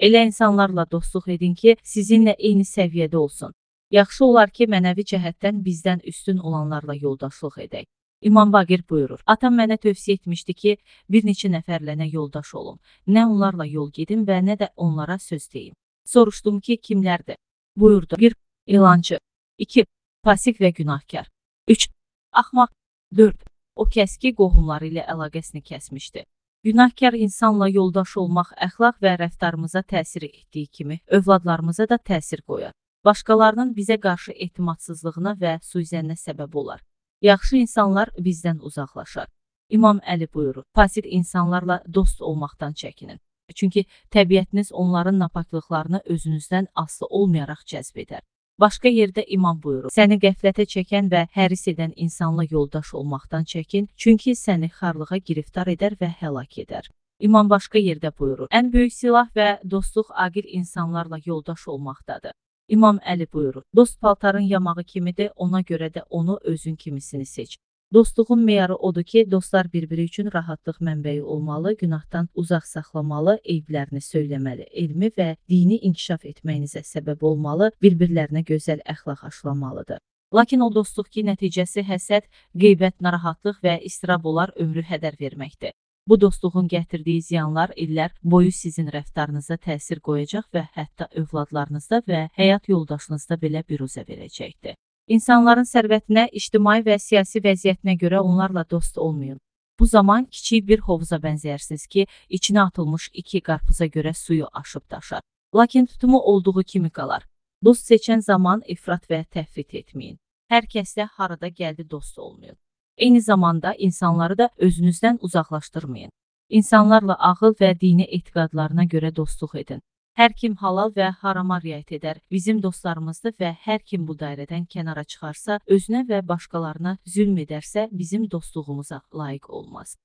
Elə insanlarla dostluq edin ki, sizinlə eyni səviyyədə olsun. Yaxşı olar ki, mənəvi cəhətdən bizdən üstün olanlarla yoldaşlıq edək. İmam Baqir buyurur: Atam mənə tövsiyə etmişdi ki, bir neçə nəfərlə nə yoldaş olum, nə onlarla yol gedim və nə də onlara söz deyim. Soruşdum ki, kimlərdir? Buyurdu: 1. İlancı 2. Fasik və günahkar 3. Axmaq 4. O kəs ki, qohumları ilə əlaqəsini kəsmişdi. Günahkar insanla yoldaş olmaq əxlaq və rəftarımıza təsir etdiyi kimi, övladlarımıza da təsir qoyar. Başqalarının bizə qarşı etimadsızlığına və suizənnə səbəb olar. Yaxşı insanlar bizdən uzaqlaşar. İmam Əli buyurur: Fasid insanlarla dost olmaqdan çəkinin. Çünki təbiətiniz onların napaqlıqlarını özünüzdən asılı olmayaraq cəzb edər. Başqa yerdə imam buyurur: Səni qəflətə çəkən və həris edən insanla yoldaş olmaqdan çəkin, çünki səni xarlığa giriftar edər və həlak edər. İmam başqa yerdə buyurur: Ən böyük silah və dostluq aqil insanlarla yoldaş olmaqdadır. İmam Əli buyurur: Dost paltarın yamağı kimidir, ona görə də onu özün kimisini seç. Dostluğun meyarı odur ki, dostlar bir-biri üçün rahatlıq mənbəyi olmalı, günahdan uzaq saxlamalı, eyblərini söyləməli, elmi və dini inkişaf etməyinizə səbəb olmalı, bir-birlərinə gözəl əxlaq aşılamalıdır. Lakin o dostluq ki, nəticəsi həsəd, qeybət, narahatlıq və istirab olar, ömrü hədər verməkdir. Bu dostluğun gətirdiyi ziyanlar illər boyu sizin rəftarınıza təsir qoyacaq və hətta övladlarınızda və həyat yoldaşınızda belə biruzə verəcəkdir. İnsanların sərvətinə, ictimai və siyasi vəziyyətinə görə onlarla dost olmayın. Bu zaman kiçik bir hovuza bənzəyirsiniz ki, içinə atılmış iki qarpıza görə suyu aşıb daşar. Lakin tutumu olduğu kimi qalar. Dost seçən zaman ifrat və təhvit etməyin. Hər kəslə harada gəldi dost olmayın. Eyni zamanda insanları da özünüzdən uzaqlaşdırmayın. İnsanlarla ağıl və dini etiqadlarına görə dostluq edin. Hər kim halal və harama riayət edər, bizim dostlarımızdır və hər kim bu dairədən kənara çıxarsa, özünə və başqalarına zülm edərsə, bizim dostluğumuza layiq olmaz.